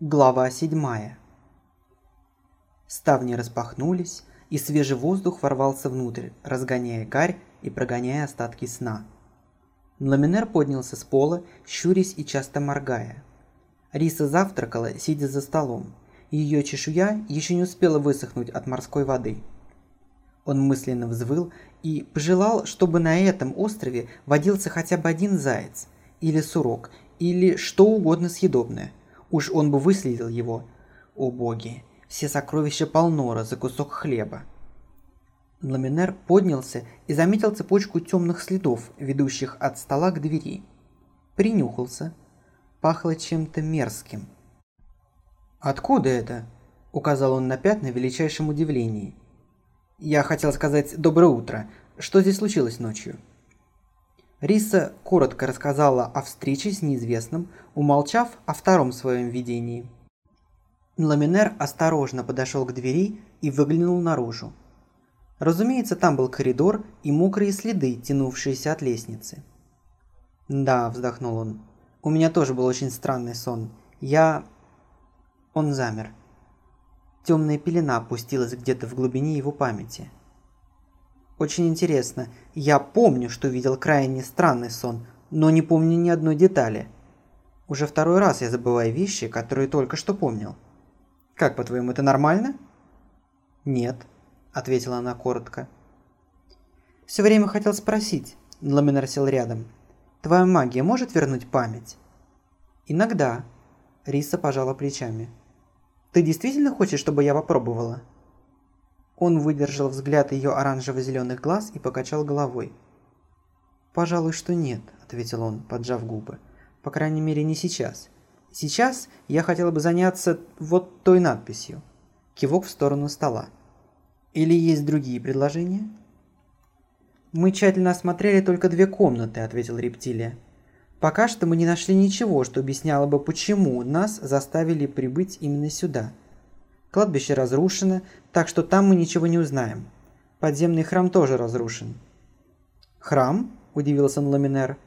Глава седьмая. Ставни распахнулись, и свежий воздух ворвался внутрь, разгоняя гарь и прогоняя остатки сна. Ламинер поднялся с пола, щурясь и часто моргая. Риса завтракала, сидя за столом. Ее чешуя еще не успела высохнуть от морской воды. Он мысленно взвыл и пожелал, чтобы на этом острове водился хотя бы один заяц, или сурок, или что угодно съедобное. Уж он бы выследил его. О боги, все сокровища Полнора за кусок хлеба. Ламинер поднялся и заметил цепочку темных следов, ведущих от стола к двери. Принюхался. Пахло чем-то мерзким. «Откуда это?» – указал он на пятна в величайшем удивлении. «Я хотел сказать «доброе утро». Что здесь случилось ночью?» Риса коротко рассказала о встрече с неизвестным, умолчав о втором своем видении. Ламинер осторожно подошел к двери и выглянул наружу. Разумеется, там был коридор и мокрые следы, тянувшиеся от лестницы. «Да», – вздохнул он, – «у меня тоже был очень странный сон. Я...» Он замер. Темная пелена опустилась где-то в глубине его памяти – очень интересно. Я помню, что видел крайне странный сон, но не помню ни одной детали. Уже второй раз я забываю вещи, которые только что помнил. Как, по-твоему, это нормально? Нет, ответила она коротко. Все время хотел спросить. Ламинар сел рядом. Твоя магия может вернуть память? Иногда. Риса пожала плечами. Ты действительно хочешь, чтобы я попробовала? Он выдержал взгляд ее оранжево-зеленых глаз и покачал головой. «Пожалуй, что нет», – ответил он, поджав губы. «По крайней мере, не сейчас. Сейчас я хотел бы заняться вот той надписью». Кивок в сторону стола. «Или есть другие предложения?» «Мы тщательно осмотрели только две комнаты», – ответил рептилия. «Пока что мы не нашли ничего, что объясняло бы, почему нас заставили прибыть именно сюда». Кладбище разрушено, так что там мы ничего не узнаем. Подземный храм тоже разрушен. «Храм?» – удивился Ламинер.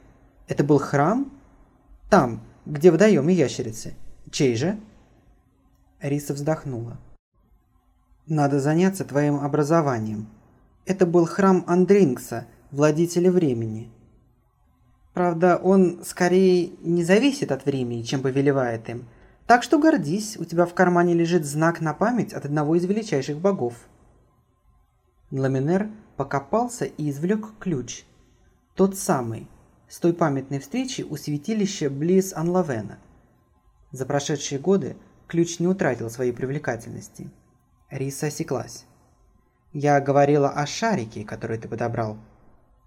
«Это был храм?» «Там, где водоем и ящерицы. Чей же?» Риса вздохнула. «Надо заняться твоим образованием. Это был храм Андрингса, владителя времени. Правда, он скорее не зависит от времени, чем повелевает им – так что гордись, у тебя в кармане лежит знак на память от одного из величайших богов. Ламинер покопался и извлек ключ. Тот самый, с той памятной встречи у святилища близ Анлавена. За прошедшие годы ключ не утратил своей привлекательности. Риса осеклась. «Я говорила о шарике, который ты подобрал.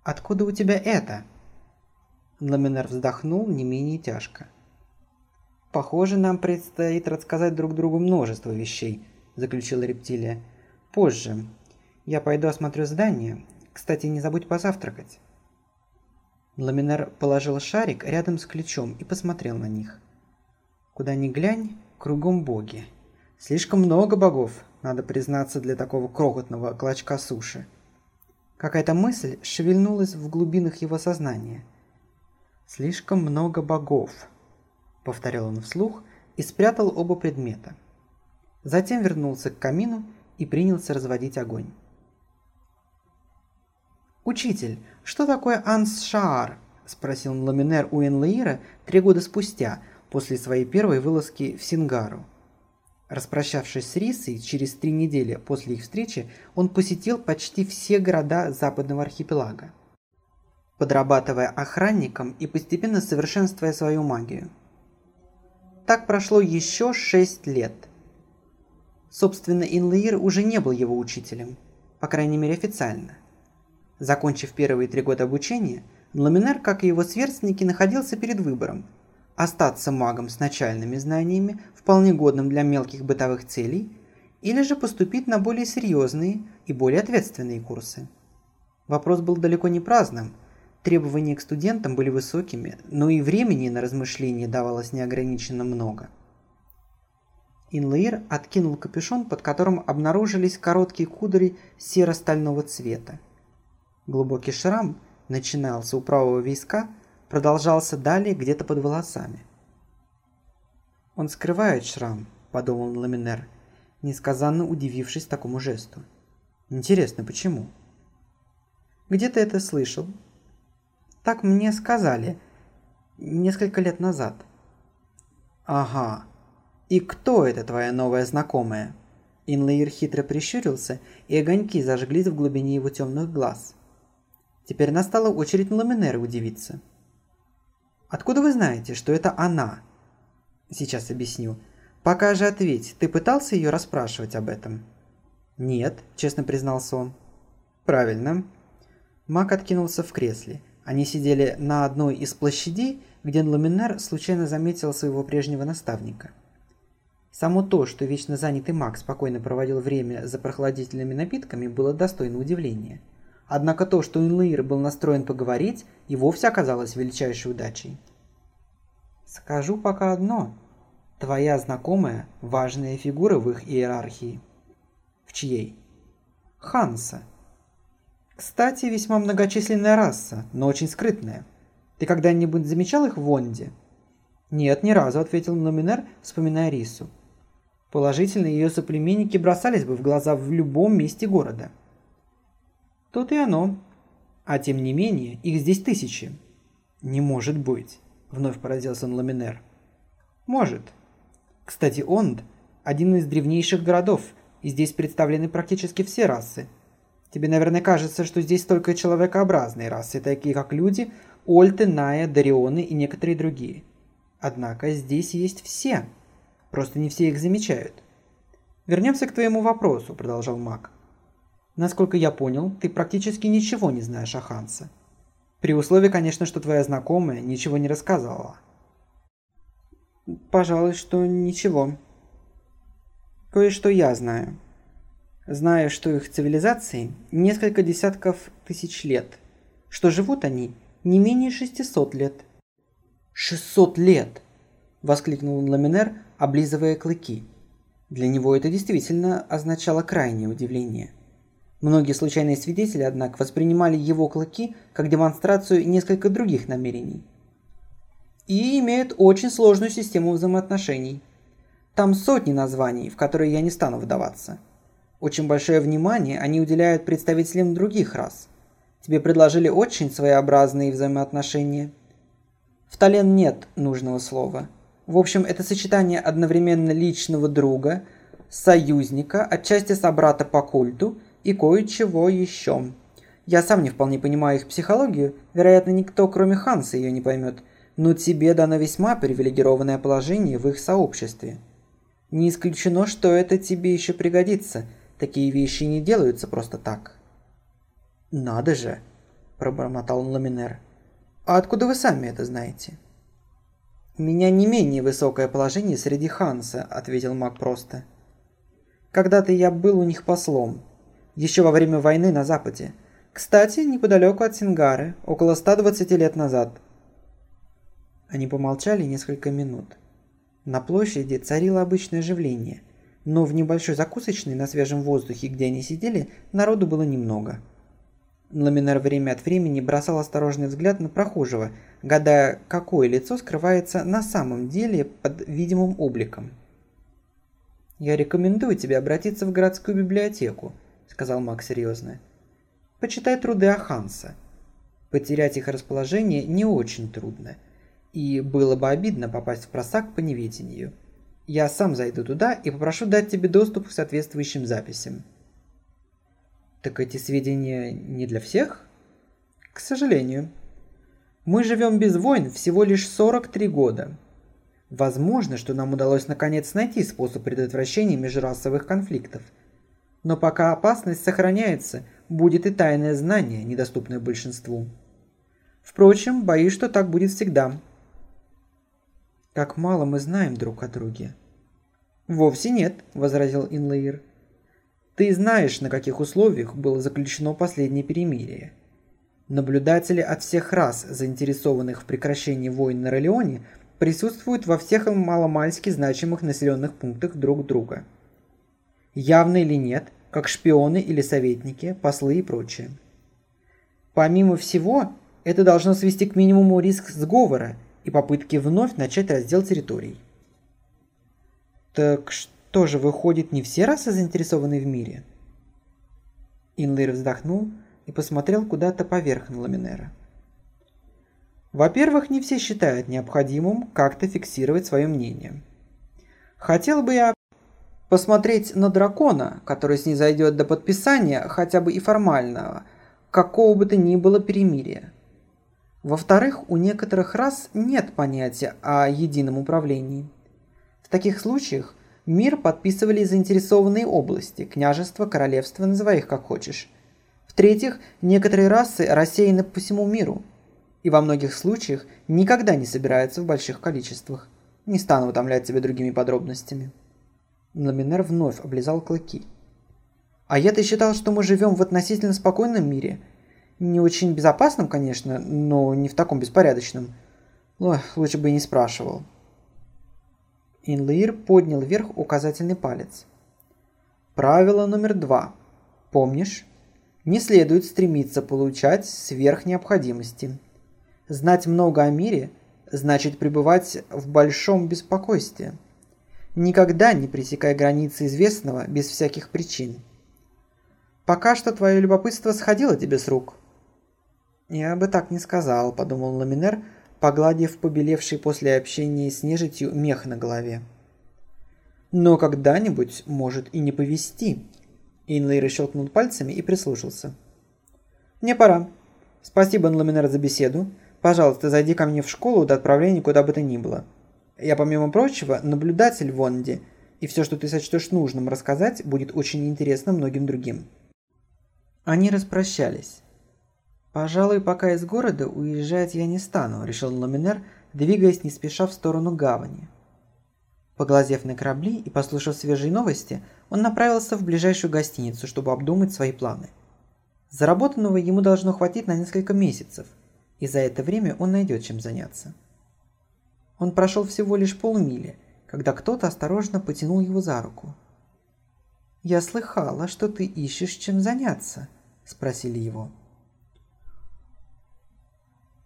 Откуда у тебя это?» Ламинер вздохнул не менее тяжко. «Похоже, нам предстоит рассказать друг другу множество вещей», – заключила рептилия. «Позже. Я пойду осмотрю здание. Кстати, не забудь позавтракать». Ламинар положил шарик рядом с ключом и посмотрел на них. Куда ни глянь, кругом боги. Слишком много богов, надо признаться, для такого крохотного клочка суши. Какая-то мысль шевельнулась в глубинах его сознания. Слишком много богов. – повторял он вслух и спрятал оба предмета. Затем вернулся к камину и принялся разводить огонь. «Учитель, что такое Ансшаар?» – спросил Ламинер у Энлаира три года спустя, после своей первой вылазки в Сингару. Распрощавшись с Рисой через три недели после их встречи, он посетил почти все города западного архипелага, подрабатывая охранником и постепенно совершенствуя свою магию – так прошло еще шесть лет. Собственно, Инлаир уже не был его учителем, по крайней мере официально. Закончив первые три года обучения, Ламинар, как и его сверстники, находился перед выбором – остаться магом с начальными знаниями, вполне годным для мелких бытовых целей, или же поступить на более серьезные и более ответственные курсы. Вопрос был далеко не праздным – Требования к студентам были высокими, но и времени на размышления давалось неограниченно много. Инлаир откинул капюшон, под которым обнаружились короткие кудри серо-стального цвета. Глубокий шрам начинался у правого виска, продолжался далее где-то под волосами. «Он скрывает шрам», – подумал Ламинер, несказанно удивившись такому жесту. «Интересно, почему?» «Где ты это слышал?» «Так мне сказали. Несколько лет назад». «Ага. И кто это твоя новая знакомая?» Инлейр хитро прищурился, и огоньки зажглись в глубине его темных глаз. Теперь настала очередь Ламинера удивиться. «Откуда вы знаете, что это она?» Сейчас объясню. Пока же ответь, ты пытался ее расспрашивать об этом? Нет, честно признался он. Правильно. Мак откинулся в кресле. Они сидели на одной из площадей, где Ламинар случайно заметил своего прежнего наставника. Само то, что вечно занятый маг спокойно проводил время за прохладительными напитками, было достойно удивления. Однако то, что Инлаир был настроен поговорить, и вовсе оказалось величайшей удачей. Скажу пока одно. Твоя знакомая – важная фигура в их иерархии. В чьей? Ханса. Кстати, весьма многочисленная раса, но очень скрытная. Ты когда-нибудь замечал их в Вонде? Нет, ни разу, ответил Номинер, вспоминая Рису. Положительно, ее соплеменники бросались бы в глаза в любом месте города. Тут и оно. А тем не менее, их здесь тысячи. Не может быть. Вновь поразился Ламинер. Может. Кстати, Онд – один из древнейших городов, и здесь представлены практически все расы. Тебе, наверное, кажется, что здесь только человекообразные расы, такие как люди, Ольты, Ная, Дарионы и некоторые другие. Однако здесь есть все. Просто не все их замечают. Вернемся к твоему вопросу, продолжал Мак. Насколько я понял, ты практически ничего не знаешь о Хансе. При условии, конечно, что твоя знакомая ничего не рассказывала. Пожалуй, что ничего. Кое-что я знаю. Знаю, что их цивилизации несколько десятков тысяч лет, что живут они не менее 600 лет. 600 лет! Воскликнул Ламинер, облизывая клыки. Для него это действительно означало крайнее удивление – Многие случайные свидетели, однако, воспринимали его клыки как демонстрацию несколько других намерений. И имеют очень сложную систему взаимоотношений. Там сотни названий, в которые я не стану вдаваться. Очень большое внимание они уделяют представителям других рас. Тебе предложили очень своеобразные взаимоотношения. В Тален нет нужного слова. В общем, это сочетание одновременно личного друга, союзника, отчасти собрата по культу – и кое-чего еще. Я сам не вполне понимаю их психологию, вероятно, никто, кроме Ханса, ее не поймет, но тебе дано весьма привилегированное положение в их сообществе. Не исключено, что это тебе еще пригодится. Такие вещи не делаются просто так. «Надо же!» – пробормотал Ламинер. «А откуда вы сами это знаете?» «У меня не менее высокое положение среди Ханса», – ответил маг просто. «Когда-то я был у них послом, еще во время войны на Западе. Кстати, неподалеку от Сингары, около 120 лет назад. Они помолчали несколько минут. На площади царило обычное оживление, но в небольшой закусочной на свежем воздухе, где они сидели, народу было немного. Ламинар время от времени бросал осторожный взгляд на прохожего, гадая, какое лицо скрывается на самом деле под видимым обликом. «Я рекомендую тебе обратиться в городскую библиотеку», сказал Мак серьезно. Почитай труды Аханса. Потерять их расположение не очень трудно, и было бы обидно попасть в просак по неведению. Я сам зайду туда и попрошу дать тебе доступ к соответствующим записям. Так эти сведения не для всех? К сожалению. Мы живем без войн всего лишь 43 года. Возможно, что нам удалось наконец найти способ предотвращения межрасовых конфликтов – но пока опасность сохраняется, будет и тайное знание, недоступное большинству. Впрочем, боюсь, что так будет всегда. Как мало мы знаем друг о друге. Вовсе нет, возразил Инлейр. Ты знаешь, на каких условиях было заключено последнее перемирие. Наблюдатели от всех рас, заинтересованных в прекращении войн на Ролеоне, присутствуют во всех маломальски значимых населенных пунктах друг друга – явно или нет, как шпионы или советники, послы и прочее. Помимо всего, это должно свести к минимуму риск сговора и попытки вновь начать раздел территорий. Так что же, выходит, не все расы заинтересованы в мире? Инлейр вздохнул и посмотрел куда-то поверх Ламинера. Во-первых, не все считают необходимым как-то фиксировать свое мнение. Хотел бы я посмотреть на дракона, который снизойдет до подписания хотя бы и формального, какого бы то ни было перемирия. Во-вторых, у некоторых рас нет понятия о едином управлении. В таких случаях мир подписывали заинтересованные области, княжества, королевства, называй их как хочешь. В-третьих, некоторые расы рассеяны по всему миру и во многих случаях никогда не собираются в больших количествах. Не стану утомлять тебя другими подробностями. Ламинер вновь облизал клыки. А я-то считал, что мы живем в относительно спокойном мире. Не очень безопасном, конечно, но не в таком беспорядочном. Ох, лучше бы и не спрашивал. Инлаир поднял вверх указательный палец. Правило номер два. Помнишь? Не следует стремиться получать сверх необходимости. Знать много о мире значит пребывать в большом беспокойстве. Никогда не пресекай границы известного без всяких причин. Пока что твое любопытство сходило тебе с рук. Я бы так не сказал, подумал Ламинер, погладив побелевший после общения с нежитью мех на голове. Но когда-нибудь может и не повести. Инлейр щелкнул пальцами и прислушался. Мне пора. Спасибо, Ламинер, за беседу. Пожалуйста, зайди ко мне в школу до отправления куда бы то ни было. Я, помимо прочего, наблюдатель в Вонде, и все, что ты сочтешь нужным рассказать, будет очень интересно многим другим». Они распрощались. «Пожалуй, пока из города уезжать я не стану», – решил Ламинер, двигаясь не спеша в сторону гавани. Поглазев на корабли и послушав свежие новости, он направился в ближайшую гостиницу, чтобы обдумать свои планы. Заработанного ему должно хватить на несколько месяцев, и за это время он найдет чем заняться. Он прошел всего лишь полмили, когда кто-то осторожно потянул его за руку. «Я слыхала, что ты ищешь чем заняться», – спросили его.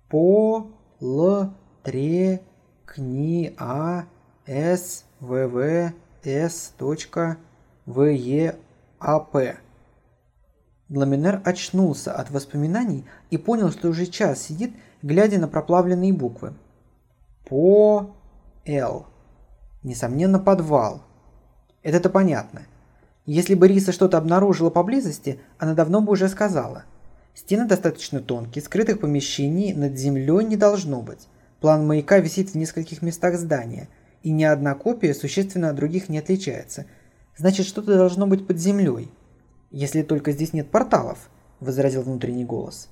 «По, Л, Тре, Кни, А, С, В, В, С, точка, В, Е, А, П». Ламинер очнулся от воспоминаний и понял, что уже час сидит, глядя на проплавленные буквы – по Л. Несомненно, подвал. Это-то понятно. Если бы Риса что-то обнаружила поблизости, она давно бы уже сказала. Стены достаточно тонкие, скрытых помещений над землей не должно быть. План маяка висит в нескольких местах здания, и ни одна копия существенно от других не отличается. Значит, что-то должно быть под землей. Если только здесь нет порталов, возразил внутренний голос.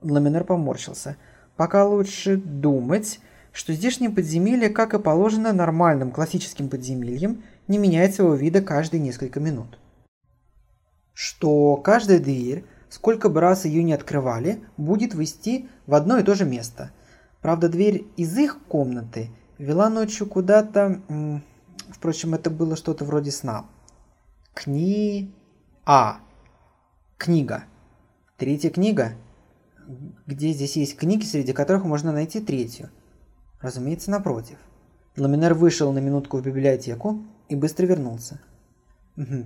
Ламинер поморщился. Пока лучше думать, что здешнее подземелье, как и положено нормальным классическим подземельям, не меняет своего вида каждые несколько минут. Что каждая дверь, сколько бы раз ее не открывали, будет вести в одно и то же место. Правда, дверь из их комнаты вела ночью куда-то... Впрочем, это было что-то вроде сна. Кни... А. Книга. Третья книга. Где здесь есть книги, среди которых можно найти третью – Разумеется, напротив. Ламинер вышел на минутку в библиотеку и быстро вернулся.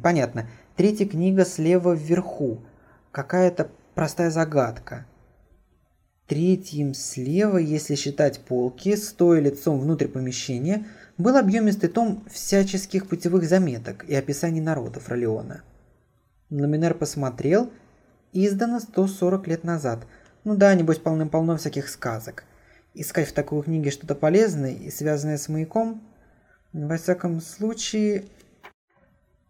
понятно. Третья книга слева вверху. Какая-то простая загадка. Третьим слева, если считать полки, стоя лицом внутрь помещения, был объемистый том всяческих путевых заметок и описаний народов Ролеона. Ламинер посмотрел, издано 140 лет назад. Ну да, небось полным-полно всяких сказок искать в такой книге что-то полезное и связанное с маяком, во всяком случае...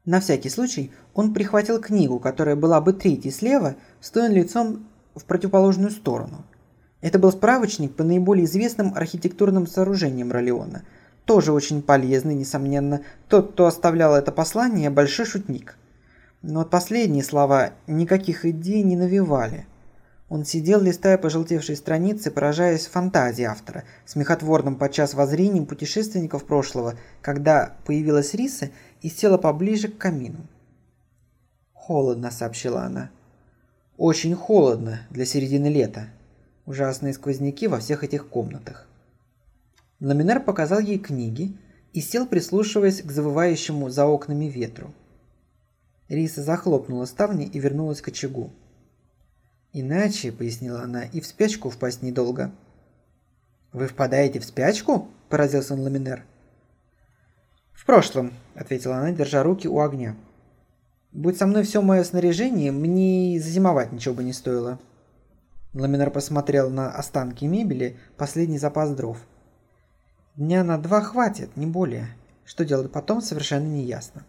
На всякий случай он прихватил книгу, которая была бы третьей слева, стоя лицом в противоположную сторону. Это был справочник по наиболее известным архитектурным сооружениям Ролеона. Тоже очень полезный, несомненно. Тот, кто оставлял это послание, большой шутник. Но последние слова никаких идей не навевали. Он сидел, листая пожелтевшие страницы, поражаясь фантазии автора, смехотворным подчас воззрением путешественников прошлого, когда появилась Риса и села поближе к камину. «Холодно», — сообщила она. «Очень холодно для середины лета. Ужасные сквозняки во всех этих комнатах». Ламинер показал ей книги, и сел, прислушиваясь к завывающему за окнами ветру. Риса захлопнула ставни и вернулась к очагу. «Иначе», — пояснила она, — «и в спячку впасть недолго». «Вы впадаете в спячку?» – поразился он Ламинер. «В прошлом», – ответила она, держа руки у огня. «Будь со мной все мое снаряжение, мне и зазимовать ничего бы не стоило». Ламинер посмотрел на останки мебели, последний запас дров. «Дня на два хватит, не более. Что делать потом, совершенно неясно».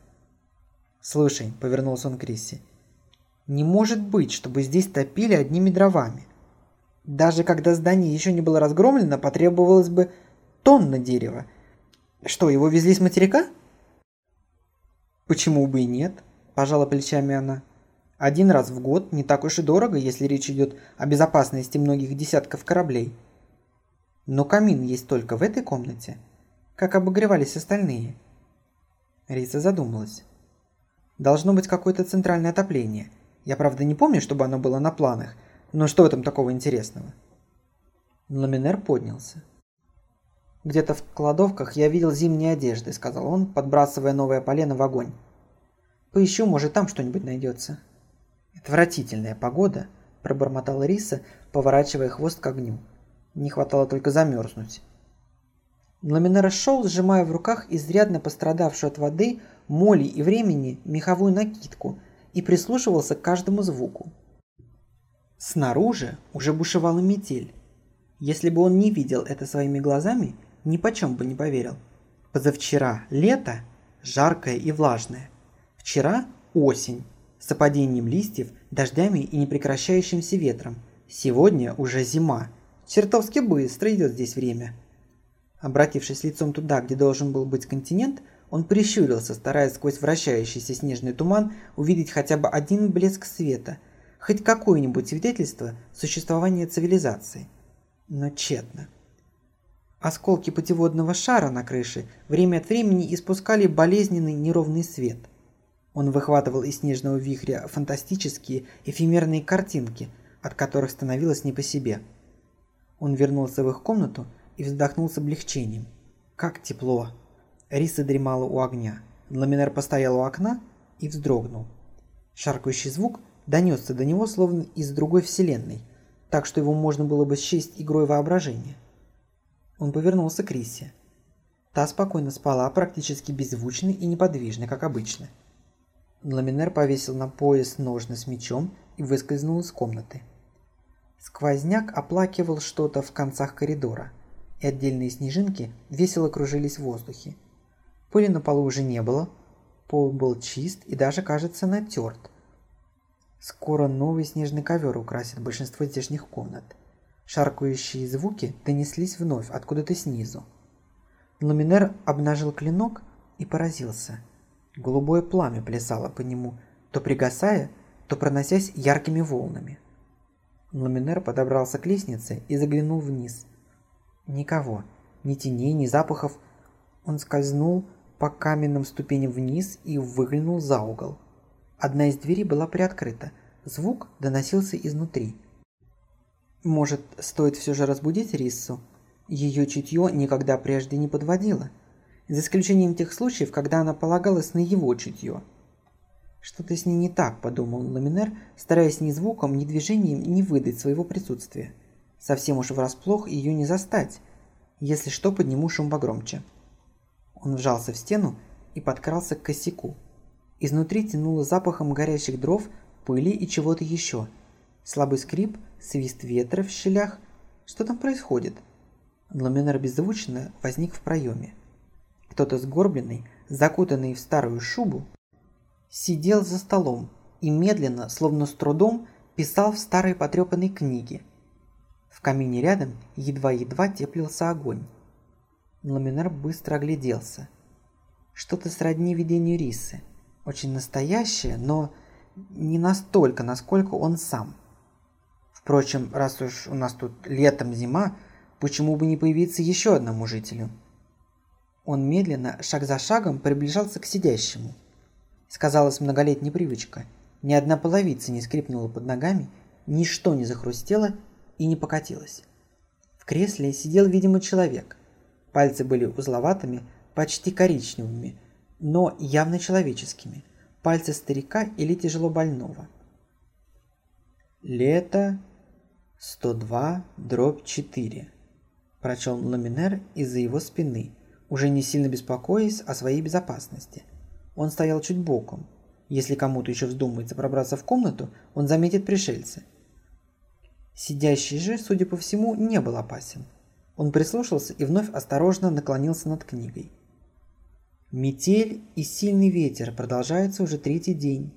«Слушай», – повернулся он к Крисси, – «не может быть, чтобы здесь топили одними дровами. Даже когда здание еще не было разгромлено, потребовалось бы тонна дерева. Что, его везли с материка? Почему бы и нет? Пожала плечами она. Один раз в год не так уж и дорого, если речь идет о безопасности многих десятков кораблей. Но камин есть только в этой комнате. Как обогревались остальные? Риса задумалась. Должно быть какое-то центральное отопление. Я правда не помню, чтобы оно было на планах – но что в этом такого интересного? Ламинер поднялся. «Где-то в кладовках я видел зимние одежды», — сказал он, подбрасывая новое полено в огонь. «Поищу, может, там что-нибудь найдется». «Отвратительная погода», — пробормотала Риса, поворачивая хвост к огню. Не хватало только замерзнуть. Ламинер шел, сжимая в руках изрядно пострадавшую от воды, моли и времени меховую накидку и прислушивался к каждому звуку. Снаружи уже бушевала метель. Если бы он не видел это своими глазами, ни почем бы не поверил. Позавчера лето, жаркое и влажное. Вчера осень, с опадением листьев, дождями и непрекращающимся ветром. Сегодня уже зима. Чертовски быстро идет здесь время. Обратившись лицом туда, где должен был быть континент, он прищурился, стараясь сквозь вращающийся снежный туман увидеть хотя бы один блеск света – хоть какое-нибудь свидетельство существования цивилизации. Но тщетно. Осколки путеводного шара на крыше время от времени испускали болезненный неровный свет. Он выхватывал из снежного вихря фантастические эфемерные картинки, от которых становилось не по себе. Он вернулся в их комнату и вздохнул с облегчением. Как тепло! Риса дремала у огня. Ламинер постоял у окна и вздрогнул. Шаркающий звук донесся до него словно из другой вселенной, так что его можно было бы счесть игрой воображения. Он повернулся к Рисе. Та спокойно спала, практически беззвучно и неподвижно, как обычно. Ламинер повесил на пояс ножны с мечом и выскользнул из комнаты. Сквозняк оплакивал что-то в концах коридора, и отдельные снежинки весело кружились в воздухе. Пыли на полу уже не было, пол был чист и даже, кажется, натерт, Скоро новый снежный ковер украсит большинство здешних комнат. Шаркающие звуки донеслись вновь откуда-то снизу. Луминер обнажил клинок и поразился. Голубое пламя плясало по нему, то пригасая, то проносясь яркими волнами. Ламинер подобрался к лестнице и заглянул вниз. Никого, ни теней, ни запахов. Он скользнул по каменным ступеням вниз и выглянул за угол. Одна из дверей была приоткрыта. Звук доносился изнутри. Может, стоит все же разбудить Риссу? Ее чутье никогда прежде не подводило. За исключением тех случаев, когда она полагалась на его чутье. Что-то с ней не так, подумал Ламинер, стараясь ни звуком, ни движением не выдать своего присутствия. Совсем уж врасплох ее не застать. Если что, подниму шум погромче. Он вжался в стену и подкрался к косяку. Изнутри тянуло запахом горящих дров, пыли и чего-то еще. Слабый скрип, свист ветра в щелях. Что там происходит? Ламинер беззвучно возник в проеме. Кто-то сгорбленный, закутанный в старую шубу, сидел за столом и медленно, словно с трудом, писал в старой потрепанной книге. В камине рядом едва-едва теплился огонь. Ламинер быстро огляделся. Что-то сродни видению рисы – очень настоящее, но не настолько, насколько он сам. Впрочем, раз уж у нас тут летом зима, почему бы не появиться еще одному жителю? Он медленно, шаг за шагом, приближался к сидящему. Сказалась многолетняя привычка. Ни одна половица не скрипнула под ногами, ничто не захрустело и не покатилось. В кресле сидел, видимо, человек. Пальцы были узловатыми, почти коричневыми, но явно человеческими. Пальцы старика или тяжело больного. Лето 102 дробь 4. Прочел Ламинер из-за его спины, уже не сильно беспокоясь о своей безопасности. Он стоял чуть боком. Если кому-то еще вздумается пробраться в комнату, он заметит пришельца. Сидящий же, судя по всему, не был опасен. Он прислушался и вновь осторожно наклонился над книгой. Метель и сильный ветер продолжаются уже третий день.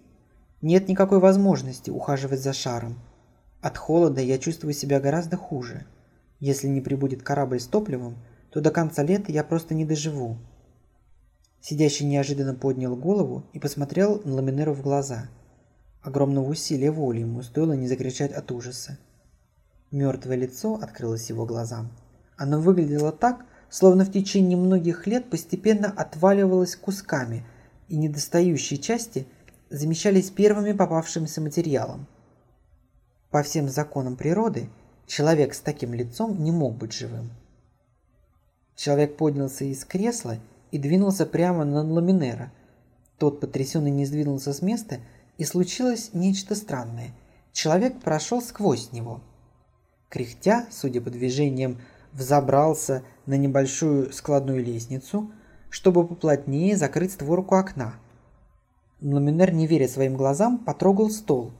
Нет никакой возможности ухаживать за шаром. От холода я чувствую себя гораздо хуже. Если не прибудет корабль с топливом, то до конца лета я просто не доживу. Сидящий неожиданно поднял голову и посмотрел на Ламинеру в глаза. Огромного усилия воли ему стоило не закричать от ужаса. Мертвое лицо открылось его глазам. Оно выглядело так, словно в течение многих лет постепенно отваливалось кусками, и недостающие части замещались первыми попавшимся материалом. По всем законам природы, человек с таким лицом не мог быть живым. Человек поднялся из кресла и двинулся прямо на Ламинера. Тот потрясенный не сдвинулся с места, и случилось нечто странное. Человек прошел сквозь него. Кряхтя, судя по движениям, взобрался на небольшую складную лестницу, чтобы поплотнее закрыть створку окна. Ламинер, не веря своим глазам, потрогал стол.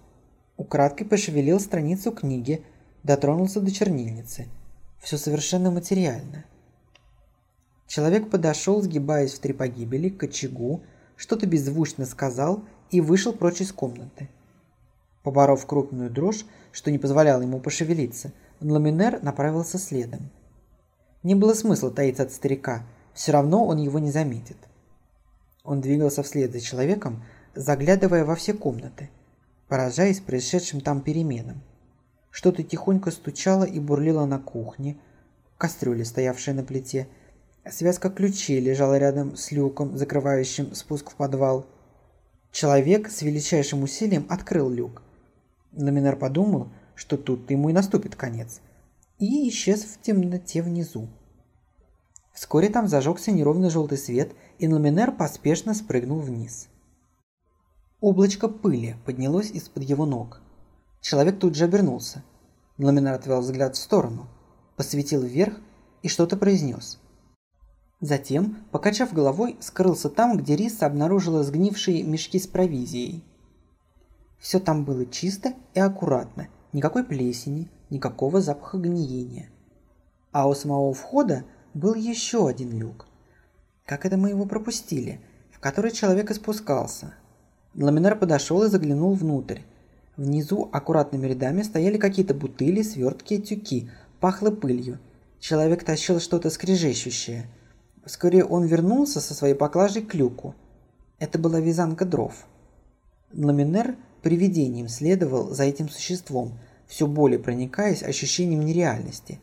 Украдкой пошевелил страницу книги, дотронулся до чернильницы. Все совершенно материально. Человек подошел, сгибаясь в три погибели, к очагу, что-то беззвучно сказал и вышел прочь из комнаты. Поборов крупную дрожь, что не позволяло ему пошевелиться, Ламинер направился следом. Не было смысла таиться от старика, все равно он его не заметит. Он двигался вслед за человеком, заглядывая во все комнаты, поражаясь происшедшим там переменам. Что-то тихонько стучало и бурлило на кухне, кастрюля, стоявшая на плите, связка ключей лежала рядом с люком, закрывающим спуск в подвал. Человек с величайшим усилием открыл люк. Ламинар подумал, что тут ему и наступит конец – и исчез в темноте внизу. Вскоре там зажегся неровный желтый свет, и Ламинер поспешно спрыгнул вниз. Облачко пыли поднялось из-под его ног. Человек тут же обернулся. Ламинер отвел взгляд в сторону, посветил вверх и что-то произнес. Затем, покачав головой, скрылся там, где Риса обнаружила сгнившие мешки с провизией. Все там было чисто и аккуратно, никакой плесени, никакого запаха гниения. А у самого входа был еще один люк. Как это мы его пропустили? В который человек и спускался. Ламинар подошел и заглянул внутрь. Внизу аккуратными рядами стояли какие-то бутыли, свертки и тюки. Пахло пылью. Человек тащил что-то скрежещущее. Вскоре он вернулся со своей поклажей к люку. Это была вязанка дров. Ламинер привидением следовал за этим существом, все более проникаясь ощущением нереальности.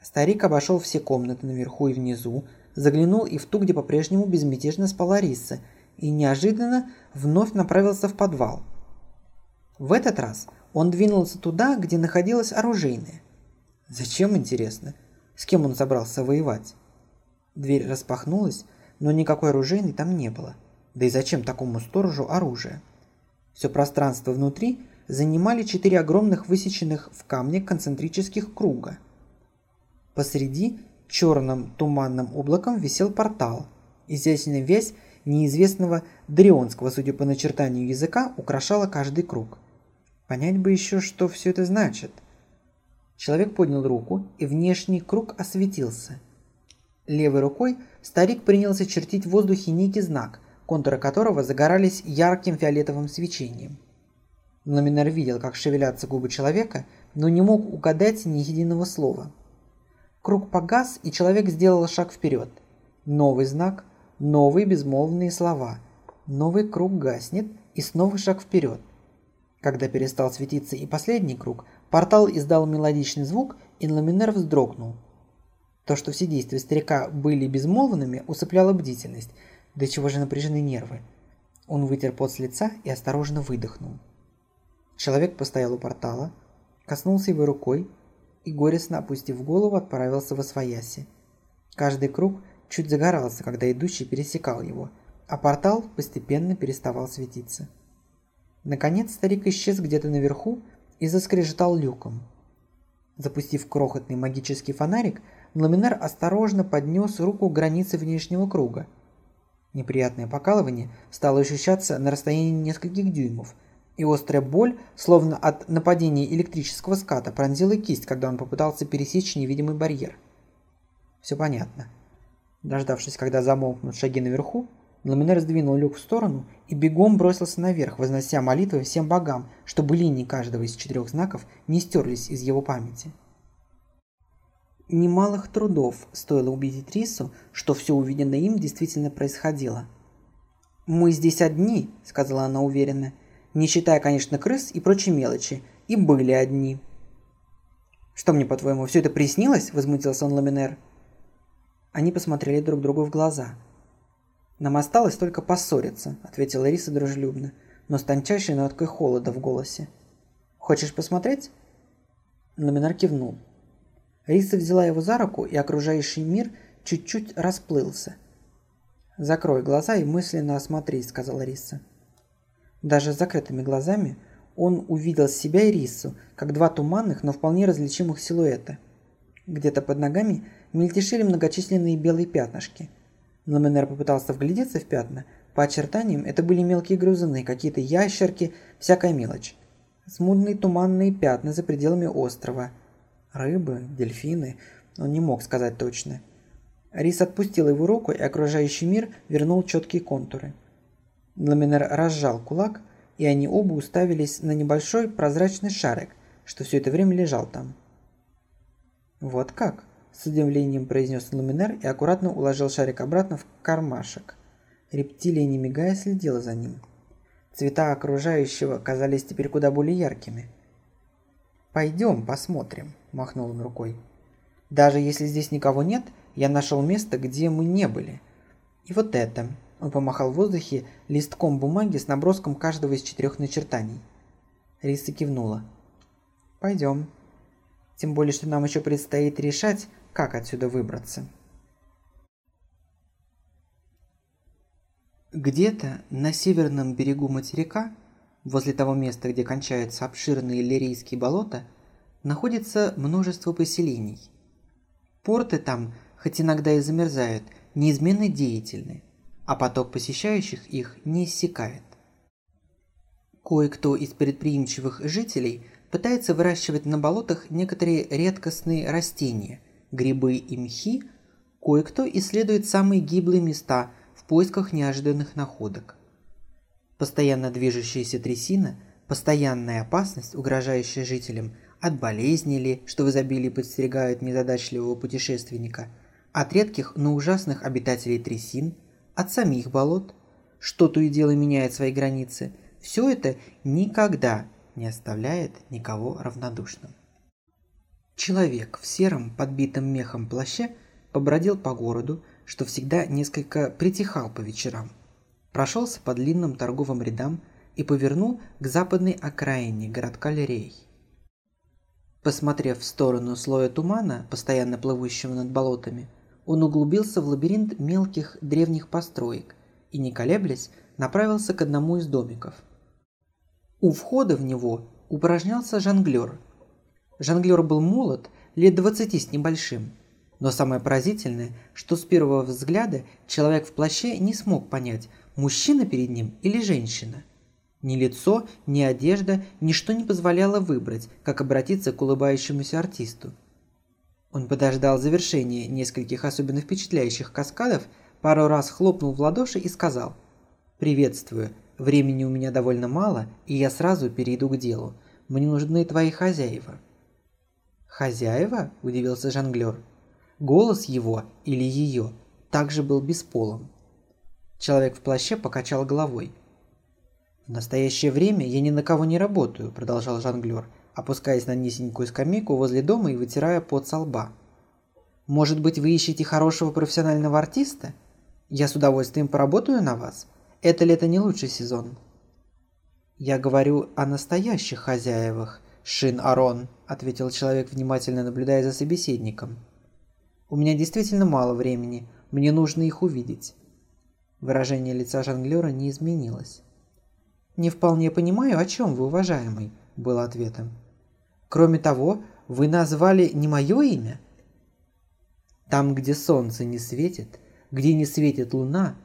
Старик обошел все комнаты наверху и внизу, заглянул и в ту, где по-прежнему безмятежно спала Риса, и неожиданно вновь направился в подвал. В этот раз он двинулся туда, где находилась оружейная. Зачем, интересно? С кем он собрался воевать? Дверь распахнулась, но никакой оружейной там не было. Да и зачем такому сторожу оружие? Все пространство внутри занимали четыре огромных высеченных в камне концентрических круга. Посреди черным туманным облаком висел портал. Изящная вязь неизвестного дарионского, судя по начертанию языка, украшала каждый круг. Понять бы еще, что все это значит. Человек поднял руку, и внешний круг осветился. Левой рукой старик принялся чертить в воздухе некий знак, контуры которого загорались ярким фиолетовым свечением. Ламинар видел, как шевелятся губы человека, но не мог угадать ни единого слова. Круг погас, и человек сделал шаг вперед. Новый знак, новые безмолвные слова. Новый круг гаснет, и снова шаг вперед. Когда перестал светиться и последний круг, портал издал мелодичный звук, и Ламинер вздрогнул. То, что все действия старика были безмолвными, усыпляло бдительность, до чего же напряжены нервы. Он вытер пот с лица и осторожно выдохнул. Человек постоял у портала, коснулся его рукой и, горестно опустив голову, отправился во свояси. Каждый круг чуть загорался, когда идущий пересекал его, а портал постепенно переставал светиться. Наконец старик исчез где-то наверху и заскрежетал люком. Запустив крохотный магический фонарик, Ламинар осторожно поднес руку к границе внешнего круга. Неприятное покалывание стало ощущаться на расстоянии нескольких дюймов, и острая боль, словно от нападения электрического ската, пронзила кисть, когда он попытался пересечь невидимый барьер. Все понятно. Дождавшись, когда замолкнут шаги наверху, Ламинер сдвинул люк в сторону и бегом бросился наверх, вознося молитвы всем богам, чтобы линии каждого из четырех знаков не стерлись из его памяти. Немалых трудов стоило убедить Рису, что все увиденное им действительно происходило. «Мы здесь одни», — сказала она уверенно, не считая, конечно, крыс и прочей мелочи, и были одни. «Что мне, по-твоему, все это приснилось?» – возмутился он Ламинер. Они посмотрели друг другу в глаза. «Нам осталось только поссориться», – ответила Риса дружелюбно, но с тончайшей ноткой холода в голосе. «Хочешь посмотреть?» Ламинар кивнул. Риса взяла его за руку, и окружающий мир чуть-чуть расплылся. «Закрой глаза и мысленно осмотрись», – сказала Риса. Даже с закрытыми глазами он увидел себя и Рису, как два туманных, но вполне различимых силуэта. Где-то под ногами мельтешили многочисленные белые пятнышки. Ламенер попытался вглядеться в пятна. По очертаниям это были мелкие грызуны, какие-то ящерки, всякая мелочь. Смутные туманные пятна за пределами острова. Рыбы, дельфины, он не мог сказать точно. Рис отпустил его руку, и окружающий мир вернул четкие контуры. Ламинер разжал кулак, и они оба уставились на небольшой прозрачный шарик, что все это время лежал там. «Вот как?» – с удивлением произнес Ламинер и аккуратно уложил шарик обратно в кармашек. Рептилия, не мигая, следила за ним. Цвета окружающего казались теперь куда более яркими. «Пойдем посмотрим», – махнул он рукой. «Даже если здесь никого нет, я нашел место, где мы не были. И вот это, он помахал в воздухе листком бумаги с наброском каждого из четырех начертаний. Риса кивнула. «Пойдем. Тем более, что нам еще предстоит решать, как отсюда выбраться». Где-то на северном берегу материка, возле того места, где кончаются обширные лирийские болота, находится множество поселений. Порты там, хоть иногда и замерзают, неизменно деятельны – а поток посещающих их не иссякает. Кое-кто из предприимчивых жителей пытается выращивать на болотах некоторые редкостные растения, грибы и мхи, кое-кто исследует самые гиблые места в поисках неожиданных находок. Постоянно движущаяся трясина, постоянная опасность, угрожающая жителям, от болезни ли, что в изобилии подстерегают незадачливого путешественника, от редких, но ужасных обитателей трясин – от самих болот, что то и дело меняет свои границы, все это никогда не оставляет никого равнодушным. Человек в сером подбитом мехом плаще побродил по городу, что всегда несколько притихал по вечерам. Прошелся по длинным торговым рядам и повернул к западной окраине городка Лерей. Посмотрев в сторону слоя тумана, постоянно плывущего над болотами, он углубился в лабиринт мелких древних построек и, не колеблясь, направился к одному из домиков. У входа в него упражнялся жонглер. Жонглер был молод, лет двадцати с небольшим. Но самое поразительное, что с первого взгляда человек в плаще не смог понять, мужчина перед ним или женщина. Ни лицо, ни одежда, ничто не позволяло выбрать, как обратиться к улыбающемуся артисту – он подождал завершения нескольких особенно впечатляющих каскадов, пару раз хлопнул в ладоши и сказал «Приветствую. Времени у меня довольно мало, и я сразу перейду к делу. Мне нужны твои хозяева». «Хозяева?» – удивился жонглер. Голос его или ее также был бесполым. Человек в плаще покачал головой. «В настоящее время я ни на кого не работаю», – продолжал жонглер – опускаясь на низенькую скамейку возле дома и вытирая пот со лба. «Может быть, вы ищете хорошего профессионального артиста? Я с удовольствием поработаю на вас. Это лето не лучший сезон». «Я говорю о настоящих хозяевах, Шин Арон», – ответил человек, внимательно наблюдая за собеседником. «У меня действительно мало времени, Мне нужно их увидеть». Выражение лица жонглера не изменилось. «Не вполне понимаю, о чем вы, уважаемый», – было ответом. «Кроме того, вы назвали не мое имя?» «Там, где солнце не светит, где не светит луна,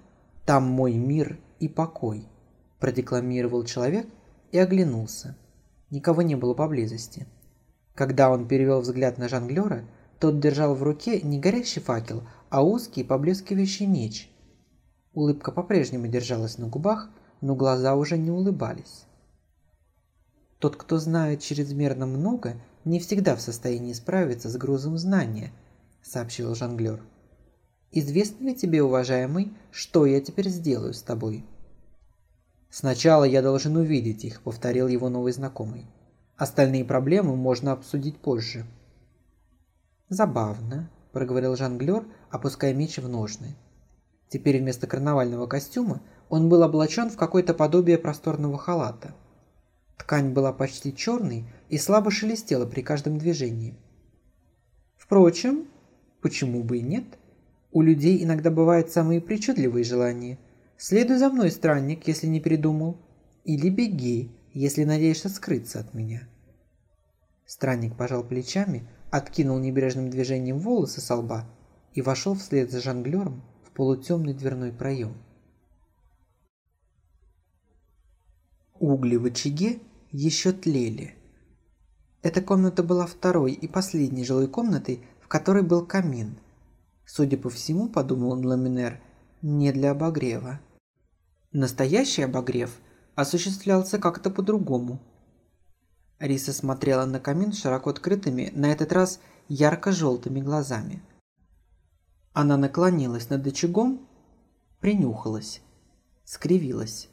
там мой мир и покой», – продекламировал человек и оглянулся. Никого не было поблизости. Когда он перевел взгляд на жонглера, тот держал в руке не горящий факел, а узкий поблескивающий меч. Улыбка по-прежнему держалась на губах, но глаза уже не улыбались. Тот, кто знает чрезмерно много, не всегда в состоянии справиться с грузом знания, сообщил жонглер. Известно ли тебе, уважаемый, что я теперь сделаю с тобой? Сначала я должен увидеть их, повторил его новый знакомый. Остальные проблемы можно обсудить позже. Забавно, проговорил жонглер, опуская меч в ножны. Теперь вместо карнавального костюма он был облачен в какое-то подобие просторного халата. Ткань была почти черной и слабо шелестела при каждом движении. Впрочем, почему бы и нет? У людей иногда бывают самые причудливые желания. Следуй за мной, странник, если не передумал. Или беги, если надеешься скрыться от меня. Странник пожал плечами, откинул небрежным движением волосы со лба и вошел вслед за жонглером в полутемный дверной проем. Угли в очаге еще тлели. Эта комната была второй и последней жилой комнатой, в которой был камин. Судя по всему, подумал он Ламинер, не для обогрева. Настоящий обогрев осуществлялся как-то по-другому. Риса смотрела на камин широко открытыми, на этот раз ярко-желтыми глазами. Она наклонилась над очагом, принюхалась, скривилась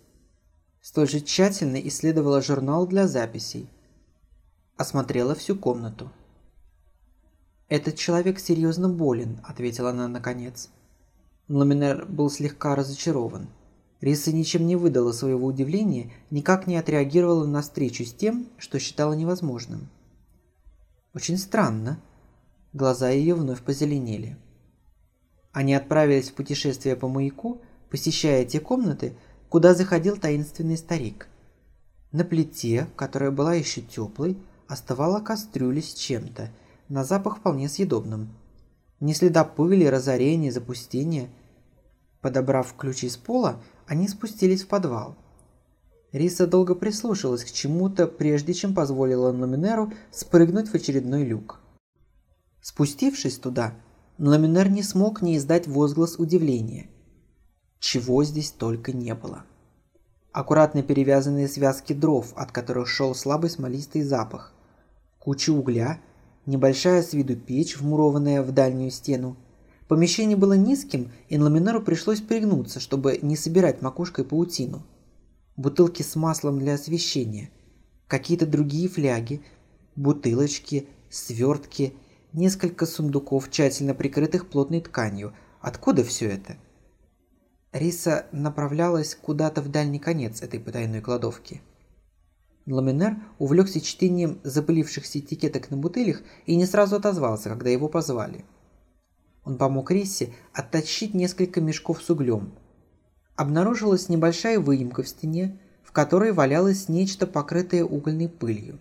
столь же тщательно исследовала журнал для записей. Осмотрела всю комнату. «Этот человек серьезно болен», — ответила она наконец. Ламинер был слегка разочарован. Риса ничем не выдала своего удивления, никак не отреагировала на встречу с тем, что считала невозможным. Очень странно. Глаза ее вновь позеленели. Они отправились в путешествие по маяку, посещая те комнаты, куда заходил таинственный старик. На плите, которая была еще теплой, оставала кастрюля с чем-то, на запах вполне съедобным. Ни следа пыли, разорения, запустения. Подобрав ключи с пола, они спустились в подвал. Риса долго прислушалась к чему-то, прежде чем позволила Ламинеру спрыгнуть в очередной люк. Спустившись туда, Ламинер не смог не издать возглас удивления – чего здесь только не было. Аккуратно перевязанные связки дров, от которых шел слабый смолистый запах. Куча угля, небольшая с виду печь, вмурованная в дальнюю стену. Помещение было низким, и Ламинеру пришлось пригнуться, чтобы не собирать макушкой паутину. Бутылки с маслом для освещения, какие-то другие фляги, бутылочки, свертки, несколько сундуков, тщательно прикрытых плотной тканью. Откуда все это? Риса направлялась куда-то в дальний конец этой потайной кладовки. Ламинер увлекся чтением запылившихся этикеток на бутылях и не сразу отозвался, когда его позвали. Он помог Рисе оттащить несколько мешков с углем. Обнаружилась небольшая выемка в стене, в которой валялось нечто, покрытое угольной пылью.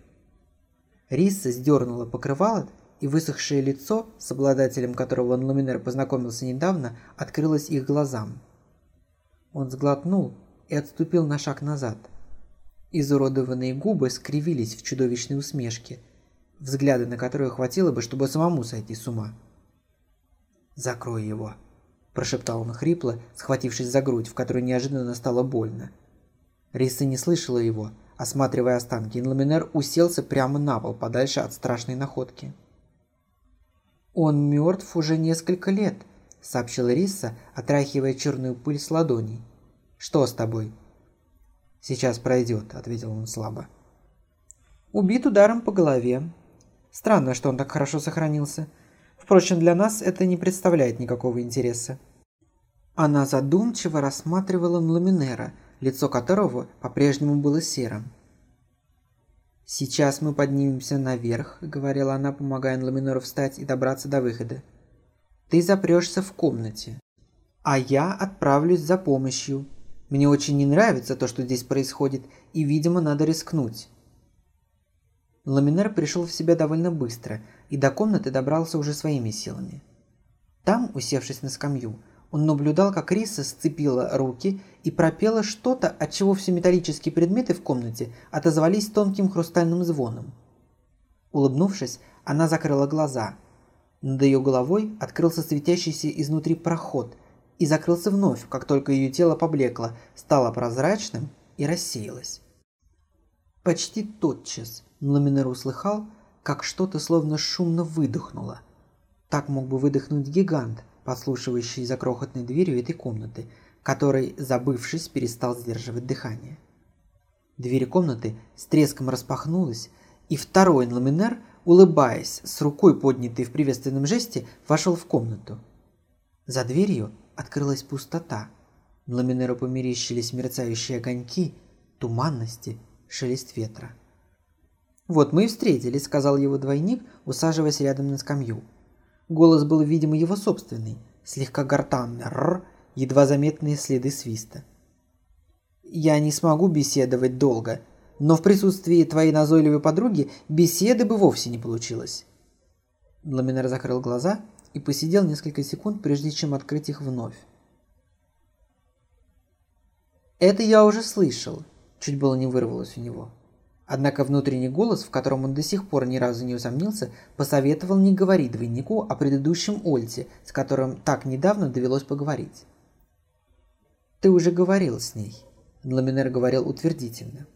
Риса сдернула покрывало, и высохшее лицо, с обладателем которого он Ламинер познакомился недавно, открылось их глазам. Он сглотнул и отступил на шаг назад. Изуродованные губы скривились в чудовищной усмешке, взгляды на которые хватило бы, чтобы самому сойти с ума. «Закрой его», – прошептал он хрипло, схватившись за грудь, в которой неожиданно стало больно. Риса не слышала его. Осматривая останки, Инламинер уселся прямо на пол, подальше от страшной находки. «Он мертв уже несколько лет», сообщила Риса, отряхивая черную пыль с ладоней. «Что с тобой?» «Сейчас пройдет», — ответил он слабо. «Убит ударом по голове. Странно, что он так хорошо сохранился. Впрочем, для нас это не представляет никакого интереса». Она задумчиво рассматривала Ламинера, лицо которого по-прежнему было серым. «Сейчас мы поднимемся наверх», — говорила она, помогая Ламинеру встать и добраться до выхода. Ты запрешься в комнате. А я отправлюсь за помощью. Мне очень не нравится то, что здесь происходит, и, видимо, надо рискнуть. Ламинер пришел в себя довольно быстро и до комнаты добрался уже своими силами. Там, усевшись на скамью, он наблюдал, как Риса сцепила руки и пропела что-то, от чего все металлические предметы в комнате отозвались тонким хрустальным звоном. Улыбнувшись, она закрыла глаза. Над ее головой открылся светящийся изнутри проход и закрылся вновь, как только ее тело поблекло, стало прозрачным и рассеялось. Почти тотчас Ламинер услыхал, как что-то словно шумно выдохнуло. Так мог бы выдохнуть гигант, подслушивающий за крохотной дверью этой комнаты, который, забывшись, перестал сдерживать дыхание. Дверь комнаты с треском распахнулась, и второй ламинер, улыбаясь, с рукой поднятой в приветственном жесте, вошел в комнату. За дверью открылась пустота. Ламинеру померещились мерцающие огоньки, туманности, шелест ветра. «Вот мы и встретились», — сказал его двойник, усаживаясь рядом на скамью. Голос был, видимо, его собственный, слегка гортанный, рр, едва заметные следы свиста. «Я не смогу беседовать долго, но в присутствии твоей назойливой подруги беседы бы вовсе не получилось». Ламинер закрыл глаза и посидел несколько секунд, прежде чем открыть их вновь. «Это я уже слышал», – чуть было не вырвалось у него. Однако внутренний голос, в котором он до сих пор ни разу не усомнился, посоветовал не говорить двойнику о предыдущем Ольте, с которым так недавно довелось поговорить. «Ты уже говорил с ней», – Ламинер говорил утвердительно.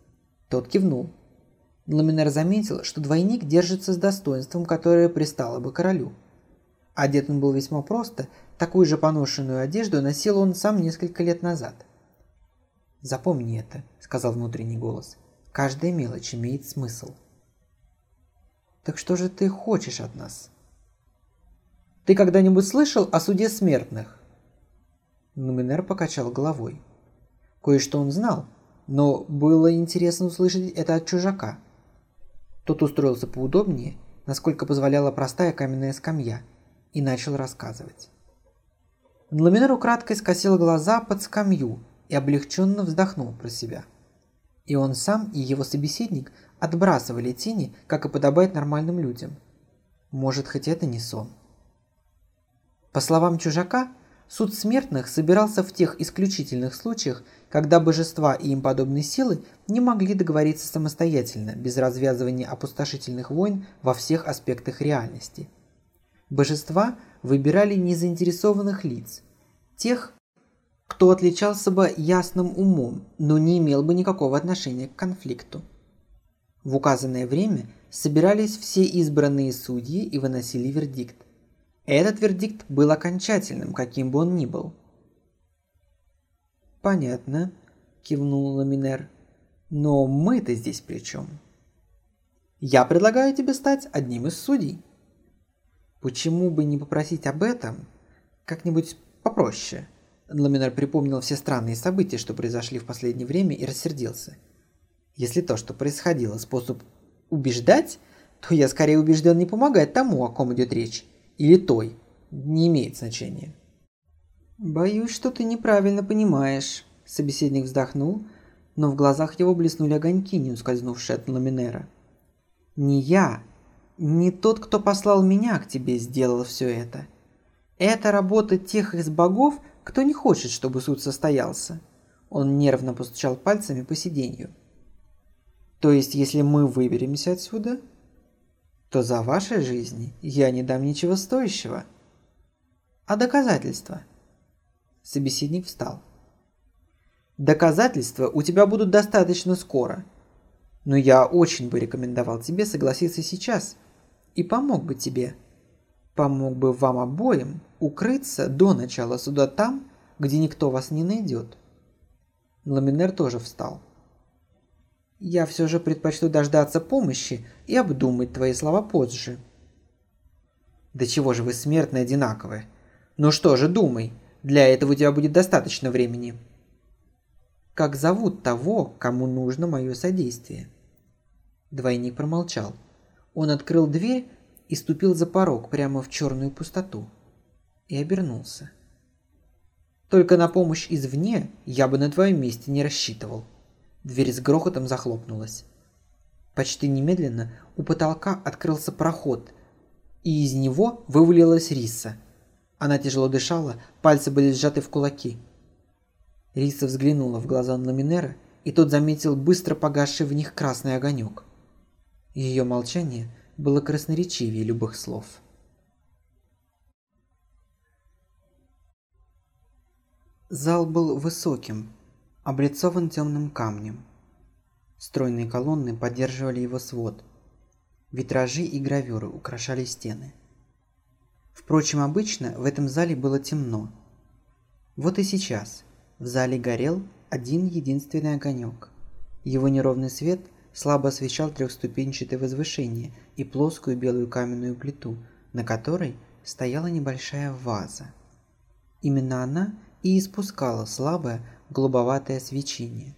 Тот кивнул. Ламинер заметил, что двойник держится с достоинством, которое пристало бы королю. Одет он был весьма просто, такую же поношенную одежду носил он сам несколько лет назад. «Запомни это», – сказал внутренний голос – Каждая мелочь имеет смысл. Так что же ты хочешь от нас? Ты когда-нибудь слышал о суде смертных? Нуминер покачал головой. Кое-что он знал, но было интересно услышать это от чужака. Тот устроился поудобнее, насколько позволяла простая каменная скамья, и начал рассказывать. Ламинер украдкой скосил глаза под скамью и облегченно вздохнул про себя – и он сам, и его собеседник отбрасывали тени, как и подобает нормальным людям. Может, хоть это не сон. По словам чужака, суд смертных собирался в тех исключительных случаях, когда божества и им подобные силы не могли договориться самостоятельно, без развязывания опустошительных войн во всех аспектах реальности. Божества выбирали незаинтересованных лиц, тех, кто отличался бы ясным умом, но не имел бы никакого отношения к конфликту. В указанное время собирались все избранные судьи и выносили вердикт. Этот вердикт был окончательным, каким бы он ни был. «Понятно», – кивнул Ламинер. «Но мы-то здесь при чем?» «Я предлагаю тебе стать одним из судей». «Почему бы не попросить об этом как-нибудь попроще?» Ламинар припомнил все странные события, что произошли в последнее время, и рассердился. Если то, что происходило, способ убеждать, то я скорее убежден не помогать тому, о ком идет речь, или той, не имеет значения. «Боюсь, что ты неправильно понимаешь», – собеседник вздохнул, но в глазах его блеснули огоньки, не ускользнувшие от Ламинера. «Не я, не тот, кто послал меня к тебе, сделал все это. Это работа тех из богов, кто не хочет, чтобы суд состоялся? Он нервно постучал пальцами по сиденью. То есть, если мы выберемся отсюда, то за вашей жизни я не дам ничего стоящего. А доказательства? Собеседник встал. Доказательства у тебя будут достаточно скоро. Но я очень бы рекомендовал тебе согласиться сейчас. И помог бы тебе. Помог бы вам обоим укрыться до начала суда там, где никто вас не найдет. Ламинер тоже встал. Я все же предпочту дождаться помощи и обдумать твои слова позже. Да чего же вы смертные одинаковые? Ну что же, думай, для этого у тебя будет достаточно времени. Как зовут того, кому нужно мое содействие? Двойник промолчал. Он открыл дверь и ступил за порог прямо в черную пустоту и обернулся. Только на помощь извне я бы на твоем месте не рассчитывал. Дверь с грохотом захлопнулась. Почти немедленно у потолка открылся проход, и из него вывалилась Риса. Она тяжело дышала, пальцы были сжаты в кулаки. Риса взглянула в глаза Ламинера, и тот заметил быстро погасший в них красный огонек. Ее молчание было красноречивее любых слов. Зал был высоким, облицован темным камнем. Стройные колонны поддерживали его свод. Витражи и гравюры украшали стены. Впрочем, обычно в этом зале было темно. Вот и сейчас в зале горел один единственный огонек. Его неровный свет слабо освещал трехступенчатое возвышение и плоскую белую каменную плиту, на которой стояла небольшая ваза. Именно она и испускала слабое голубоватое свечение.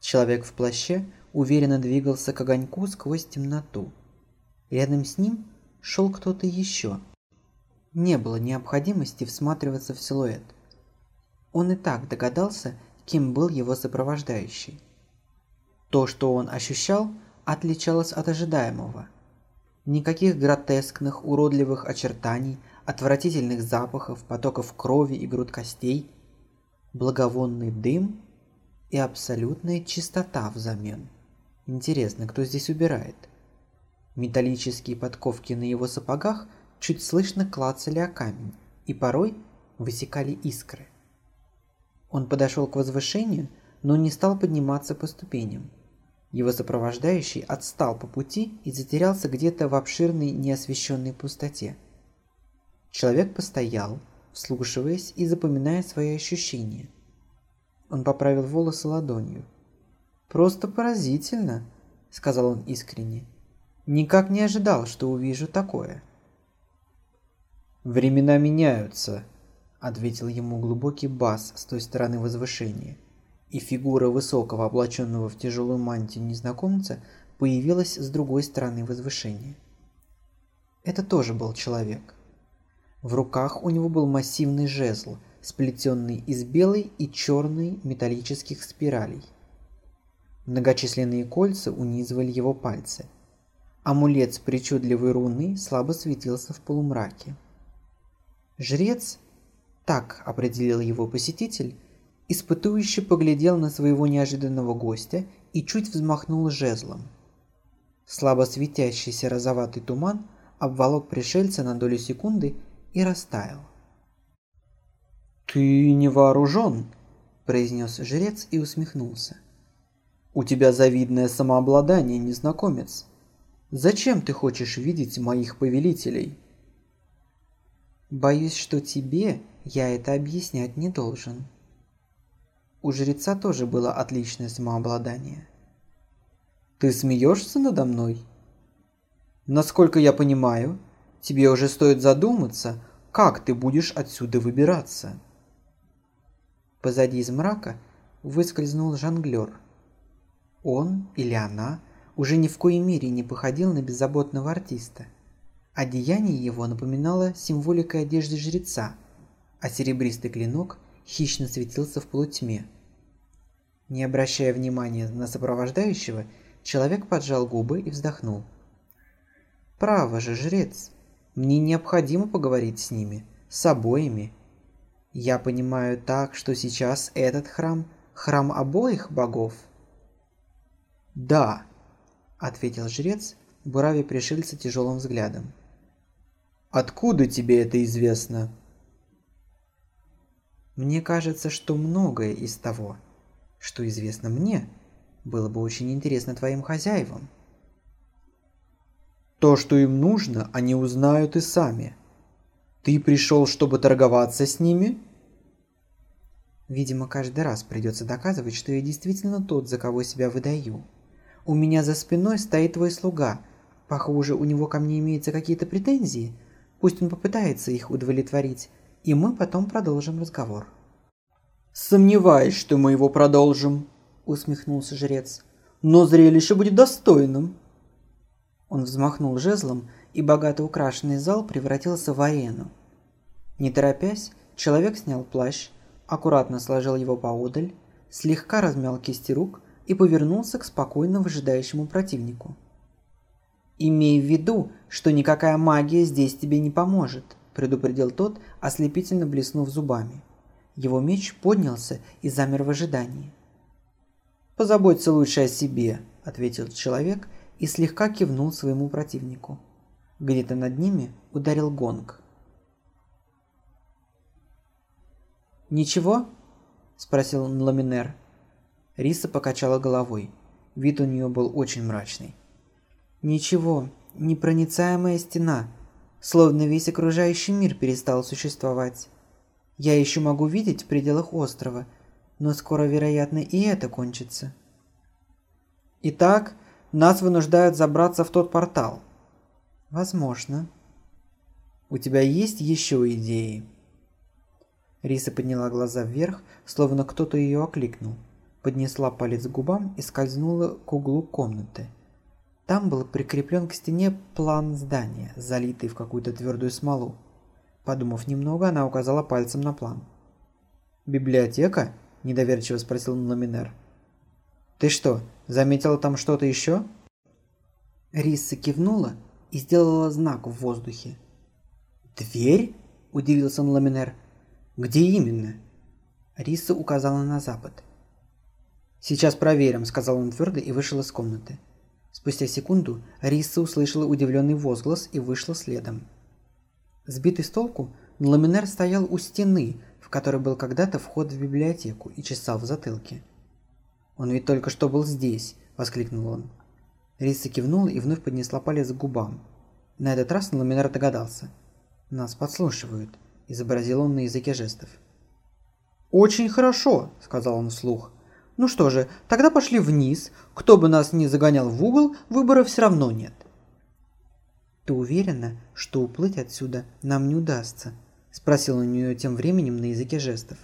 Человек в плаще уверенно двигался к огоньку сквозь темноту. Рядом с ним шел кто-то еще. Не было необходимости всматриваться в силуэт. Он и так догадался, кем был его сопровождающий. То, что он ощущал, отличалось от ожидаемого. Никаких гротескных, уродливых очертаний – отвратительных запахов, потоков крови и груд костей, благовонный дым и абсолютная чистота взамен. Интересно, кто здесь убирает? Металлические подковки на его сапогах чуть слышно клацали о камень, и порой высекали искры. Он подошел к возвышению, но не стал подниматься по ступеням. Его сопровождающий отстал по пути и затерялся где-то в обширной неосвещенной пустоте – Человек постоял, вслушиваясь и запоминая свои ощущения. Он поправил волосы ладонью. «Просто поразительно», — сказал он искренне. «Никак не ожидал, что увижу такое». «Времена меняются», — ответил ему глубокий бас с той стороны возвышения, и фигура высокого, облаченного в тяжелую мантию незнакомца появилась с другой стороны возвышения. Это тоже был человек — в руках у него был массивный жезл, сплетенный из белой и черной металлических спиралей. Многочисленные кольца унизывали его пальцы. Амулет с причудливой руной слабо светился в полумраке. Жрец, так определил его посетитель, испытующе поглядел на своего неожиданного гостя и чуть взмахнул жезлом. Слабо светящийся розоватый туман обволок пришельца на долю секунды и растаял. «Ты не вооружен», – произнес жрец и усмехнулся. «У тебя завидное самообладание, незнакомец. Зачем ты хочешь видеть моих повелителей?» «Боюсь, что тебе я это объяснять не должен». У жреца тоже было отличное самообладание. «Ты смеешься надо мной?» «Насколько я понимаю, тебе уже стоит задуматься, как ты будешь отсюда выбираться. Позади из мрака выскользнул жонглер. Он или она уже ни в коей мере не походил на беззаботного артиста. Одеяние его напоминало символикой одежды жреца, а серебристый клинок хищно светился в полутьме. Не обращая внимания на сопровождающего, человек поджал губы и вздохнул. «Право же, жрец!» Мне необходимо поговорить с ними, с обоими. Я понимаю так, что сейчас этот храм – храм обоих богов? Да, ответил жрец, бурави пришельца тяжелым взглядом. Откуда тебе это известно? Мне кажется, что многое из того, что известно мне, было бы очень интересно твоим хозяевам. То, что им нужно, они узнают и сами. Ты пришел, чтобы торговаться с ними? Видимо, каждый раз придется доказывать, что я действительно тот, за кого себя выдаю. У меня за спиной стоит твой слуга. Похоже, у него ко мне имеются какие-то претензии. Пусть он попытается их удовлетворить, и мы потом продолжим разговор. «Сомневаюсь, что мы его продолжим», — усмехнулся жрец. «Но зрелище будет достойным». Он взмахнул жезлом, и богато украшенный зал превратился в арену. Не торопясь, человек снял плащ, аккуратно сложил его поодаль, слегка размял кисти рук и повернулся к спокойно выжидающему противнику. «Имей в виду, что никакая магия здесь тебе не поможет», – предупредил тот, ослепительно блеснув зубами. Его меч поднялся и замер в ожидании. «Позаботься лучше о себе», – ответил человек и слегка кивнул своему противнику. Где-то над ними ударил гонг. «Ничего?» – спросил Ламинер. Риса покачала головой. Вид у нее был очень мрачный. «Ничего, непроницаемая стена, словно весь окружающий мир перестал существовать. Я еще могу видеть в пределах острова, но скоро, вероятно, и это кончится». «Итак, нас вынуждают забраться в тот портал». «Возможно». «У тебя есть еще идеи?» Риса подняла глаза вверх, словно кто-то ее окликнул. Поднесла палец к губам и скользнула к углу комнаты. Там был прикреплен к стене план здания, залитый в какую-то твердую смолу. Подумав немного, она указала пальцем на план. «Библиотека?» – недоверчиво спросил Ламинер. «Ты что, заметила там что-то еще?» Риса кивнула и сделала знак в воздухе. «Дверь?» – удивился Ламинер. «Где именно?» Риса указала на запад. «Сейчас проверим», — сказал он твердо и вышел из комнаты. Спустя секунду Риса услышала удивленный возглас и вышла следом. Сбитый с толку, Ламинер стоял у стены, в которой был когда-то вход в библиотеку, и чесал в затылке. «Он ведь только что был здесь!» – воскликнул он. Риса кивнула и вновь поднесла палец к губам. На этот раз Ламинер догадался. «Нас подслушивают изобразил он на языке жестов. «Очень хорошо», — сказал он вслух. «Ну что же, тогда пошли вниз. Кто бы нас ни загонял в угол, выбора все равно нет». «Ты уверена, что уплыть отсюда нам не удастся?» — спросил у нее тем временем на языке жестов.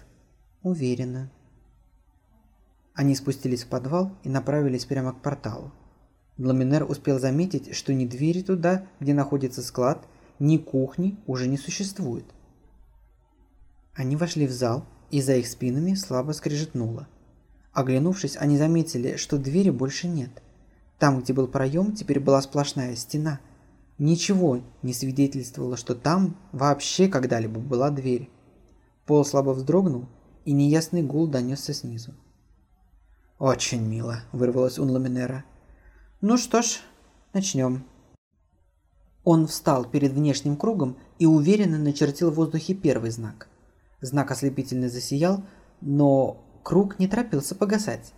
«Уверена». Они спустились в подвал и направились прямо к порталу. Ламинер успел заметить, что ни двери туда, где находится склад, ни кухни уже не существует. Они вошли в зал, и за их спинами слабо скрежетнуло. Оглянувшись, они заметили, что двери больше нет. Там, где был проем, теперь была сплошная стена. Ничего не свидетельствовало, что там вообще когда-либо была дверь. Пол слабо вздрогнул, и неясный гул донесся снизу. «Очень мило», — вырвалось у Ламинера. «Ну что ж, начнем». Он встал перед внешним кругом и уверенно начертил в воздухе первый знак. Знак ослепительно засиял, но круг не торопился погасать.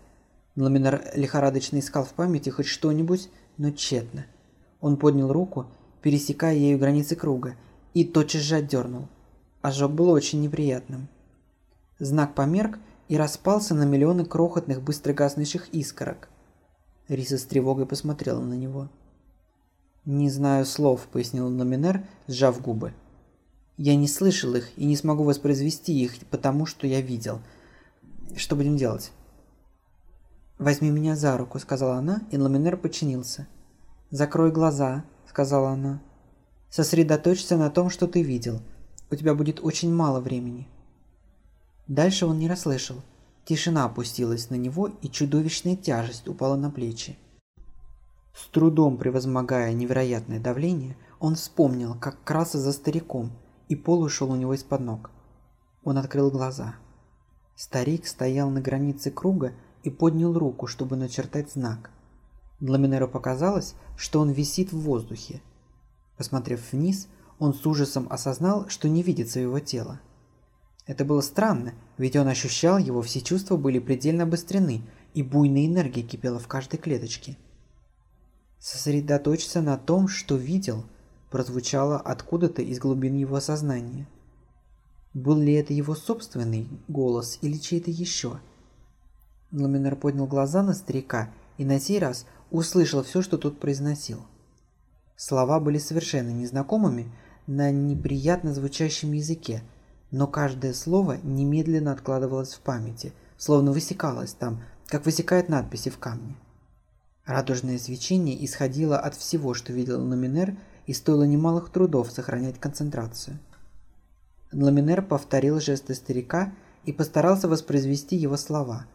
Ламинар лихорадочно искал в памяти хоть что-нибудь, но тщетно. Он поднял руку, пересекая ею границы круга, и тотчас же отдернул. Ожог был очень неприятным. Знак померк и распался на миллионы крохотных быстро гаснущих искорок. Риса с тревогой посмотрела на него. «Не знаю слов», — пояснил Ламинер, сжав губы. Я не слышал их и не смогу воспроизвести их, потому что я видел. Что будем делать? «Возьми меня за руку», — сказала она, и Ламинер подчинился. «Закрой глаза», — сказала она. «Сосредоточься на том, что ты видел. У тебя будет очень мало времени». Дальше он не расслышал. Тишина опустилась на него, и чудовищная тяжесть упала на плечи. С трудом превозмогая невероятное давление, он вспомнил, как крался за стариком — и пол ушел у него из-под ног. Он открыл глаза. Старик стоял на границе круга и поднял руку, чтобы начертать знак. Ламинеру показалось, что он висит в воздухе. Посмотрев вниз, он с ужасом осознал, что не видит своего тела. Это было странно, ведь он ощущал его, все чувства были предельно обострены, и буйная энергия кипела в каждой клеточке. Сосредоточься на том, что видел – прозвучало откуда-то из глубин его сознания. Был ли это его собственный голос или чей-то еще? Ламинер поднял глаза на старика и на сей раз услышал все, что тот произносил. Слова были совершенно незнакомыми на неприятно звучащем языке, но каждое слово немедленно откладывалось в памяти, словно высекалось там, как высекают надписи в камне. Радужное свечение исходило от всего, что видел Ламинер и стоило немалых трудов сохранять концентрацию. Ламинер повторил жесты старика и постарался воспроизвести его слова.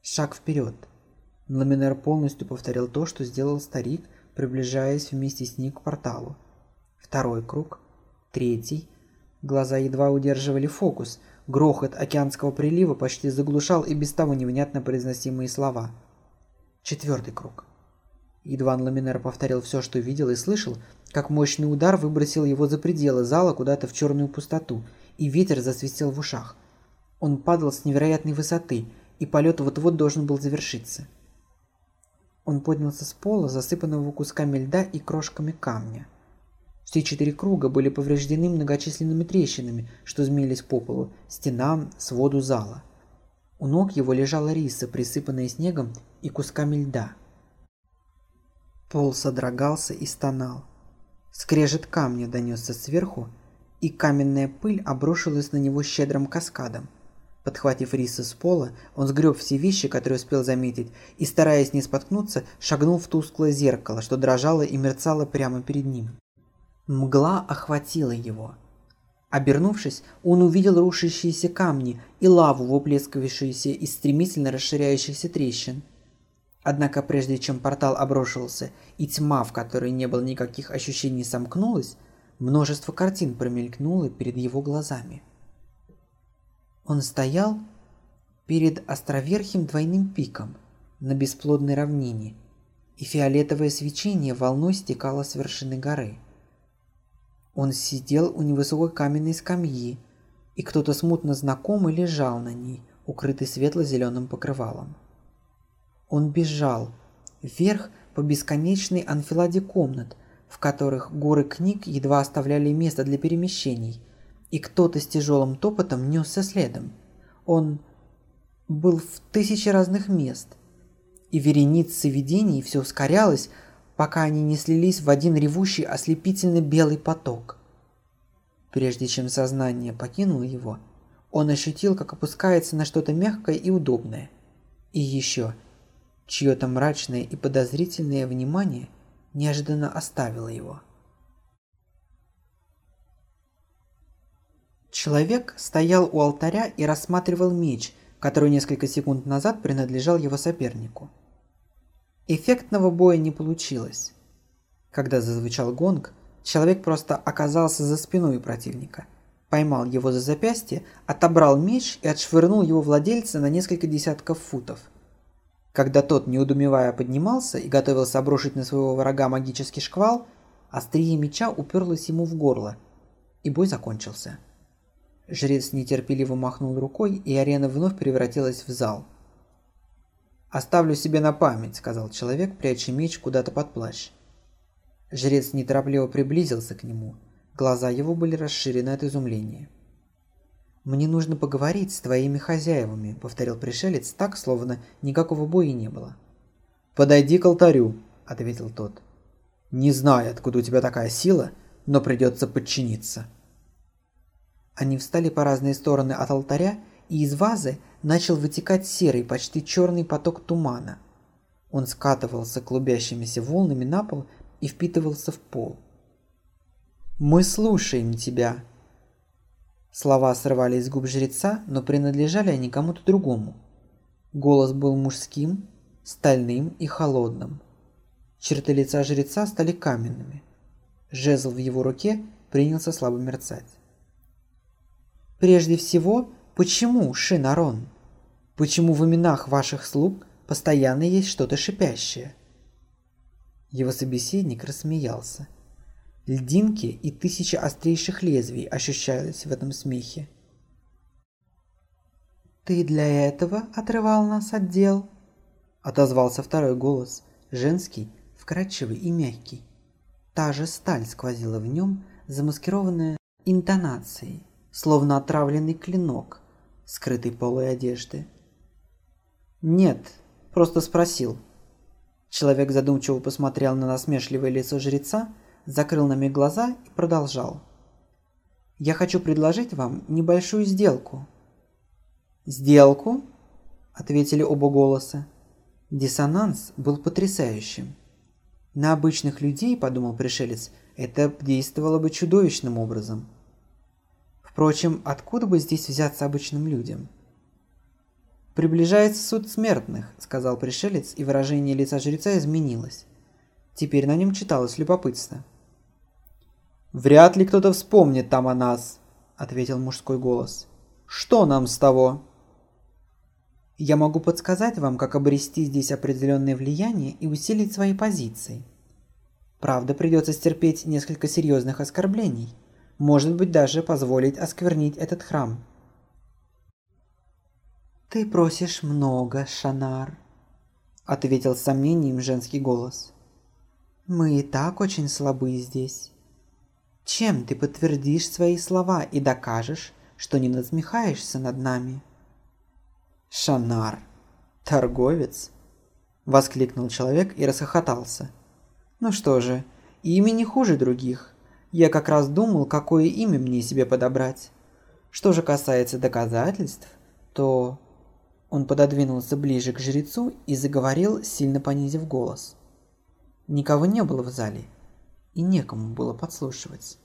Шаг вперед. Ламинер полностью повторил то, что сделал старик, приближаясь вместе с ним к порталу. Второй круг. Третий. Глаза едва удерживали фокус. Грохот океанского прилива почти заглушал и без того невнятно произносимые слова. Четвертый круг. Едва Ламинер повторил все, что видел и слышал, как мощный удар выбросил его за пределы зала куда-то в черную пустоту, и ветер засвистел в ушах. Он падал с невероятной высоты, и полет вот-вот должен был завершиться. Он поднялся с пола, засыпанного кусками льда и крошками камня. Все четыре круга были повреждены многочисленными трещинами, что змеились по полу, стенам, своду зала. У ног его лежала риса, присыпанная снегом и кусками льда. Пол содрогался и стонал. Скрежет камня донесся сверху, и каменная пыль обрушилась на него щедрым каскадом – Подхватив риса с пола, он сгреб все вещи, которые успел заметить, и, стараясь не споткнуться, шагнул в тусклое зеркало, что дрожало и мерцало прямо перед ним. Мгла охватила его. Обернувшись, он увидел рушащиеся камни и лаву, выплескивающуюся из стремительно расширяющихся трещин. Однако прежде чем портал обрушился и тьма, в которой не было никаких ощущений, сомкнулась, множество картин промелькнуло перед его глазами – он стоял перед островерхим двойным пиком на бесплодной равнине, и фиолетовое свечение волной стекало с вершины горы. Он сидел у невысокой каменной скамьи, и кто-то смутно знакомый лежал на ней, укрытый светло-зеленым покрывалом. Он бежал вверх по бесконечной анфиладе комнат, в которых горы книг едва оставляли место для перемещений – и кто-то с тяжелым топотом несся следом. Он был в тысячи разных мест, и вереница видений все ускорялось, пока они не слились в один ревущий ослепительно белый поток. Прежде чем сознание покинуло его, он ощутил, как опускается на что-то мягкое и удобное. И еще, чье-то мрачное и подозрительное внимание неожиданно оставило его. Человек стоял у алтаря и рассматривал меч, который несколько секунд назад принадлежал его сопернику. Эффектного боя не получилось. Когда зазвучал гонг, человек просто оказался за спиной противника, поймал его за запястье, отобрал меч и отшвырнул его владельца на несколько десятков футов. Когда тот, неудумевая, поднимался и готовился обрушить на своего врага магический шквал, острие меча уперлось ему в горло, и бой закончился. Жрец нетерпеливо махнул рукой, и арена вновь превратилась в зал. «Оставлю себе на память», — сказал человек, пряча меч куда-то под плащ. Жрец неторопливо приблизился к нему. Глаза его были расширены от изумления. «Мне нужно поговорить с твоими хозяевами», — повторил пришелец так, словно никакого боя не было. «Подойди к алтарю», — ответил тот. «Не знаю, откуда у тебя такая сила, но придется подчиниться». Они встали по разные стороны от алтаря, и из вазы начал вытекать серый, почти черный поток тумана. Он скатывался клубящимися волнами на пол и впитывался в пол. «Мы слушаем тебя!» Слова срывались с губ жреца, но принадлежали они кому-то другому. Голос был мужским, стальным и холодным. Черты лица жреца стали каменными. Жезл в его руке принялся слабо мерцать. Прежде всего, почему, Шинарон? Почему в именах ваших слуг постоянно есть что-то шипящее? Его собеседник рассмеялся. Льдинки и тысячи острейших лезвий ощущались в этом смехе. «Ты для этого отрывал нас от дел?» Отозвался второй голос, женский, вкрадчивый и мягкий. Та же сталь сквозила в нем, замаскированная интонацией словно отравленный клинок, скрытый полой одежды. «Нет, просто спросил». Человек задумчиво посмотрел на насмешливое лицо жреца, закрыл на миг глаза и продолжал. «Я хочу предложить вам небольшую сделку». «Сделку?» – ответили оба голоса. Диссонанс был потрясающим. На обычных людей, подумал пришелец, это действовало бы чудовищным образом – Впрочем, откуда бы здесь взяться обычным людям? «Приближается суд смертных», — сказал пришелец, и выражение лица жреца изменилось. Теперь на нем читалось любопытство. «Вряд ли кто-то вспомнит там о нас», — ответил мужской голос. «Что нам с того?» «Я могу подсказать вам, как обрести здесь определенное влияние и усилить свои позиции. Правда, придется стерпеть несколько серьезных оскорблений. Может быть, даже позволить осквернить этот храм». «Ты просишь много, Шанар», — ответил с сомнением женский голос. «Мы и так очень слабы здесь. Чем ты подтвердишь свои слова и докажешь, что не насмехаешься над нами?» «Шанар! Торговец!» – воскликнул человек и расхохотался. «Ну что же, имя не хуже других. Я как раз думал, какое имя мне себе подобрать. Что же касается доказательств, то...» Он пододвинулся ближе к жрецу и заговорил, сильно понизив голос. Никого не было в зале, и некому было подслушивать.